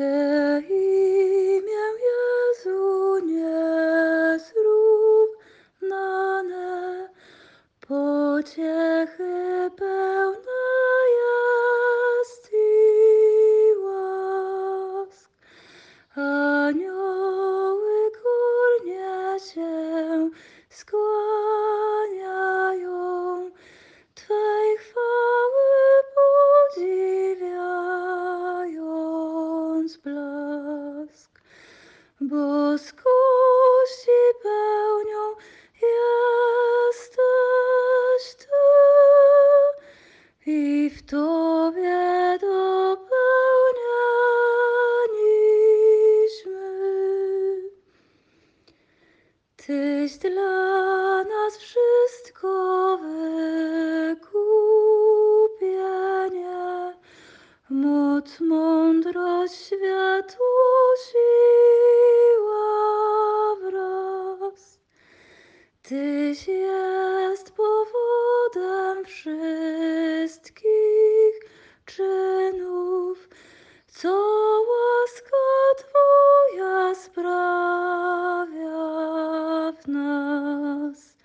Twe imię Jezu niezrównane, pociechy pełne jest łask. Anioły się Boskości pełnią jesteś Ty i w Tobie dopełnialiśmy. Tyś dla nas wszystko wykupienie, moc, mądrość, Tyś jest powodem wszystkich czynów, co łaska Twoja sprawia w nas.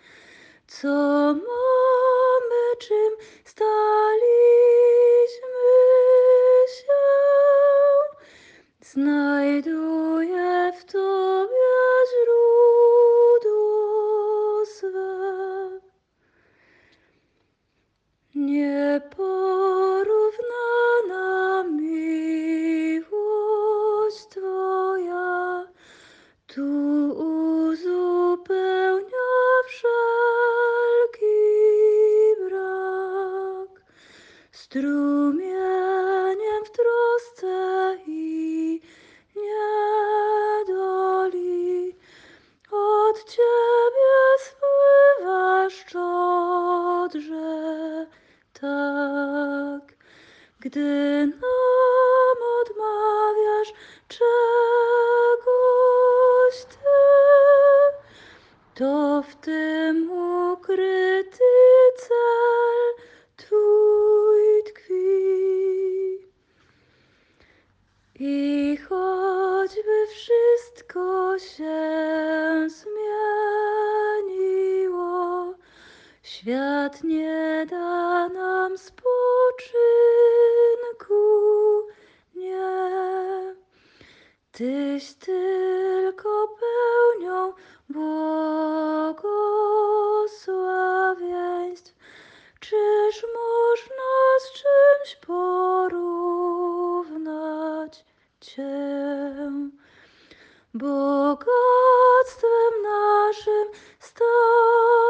Co mamy, czym staliśmy się, znajduje Nieporównana miłość Twoja tu uzupełnia wszelki brak. Strumieniem w trosce i niedoli od Ciebie tak. Gdy nam odmawiasz czegoś Ty, to w tym ukryty cel Twój tkwi. I choćby wszystko się zmieniło, świat nie da nam nam spoczynku nie. Tyś tylko pełnią błogosławieństw. Czyż można z czymś porównać Cię? Bogactwem naszym stać.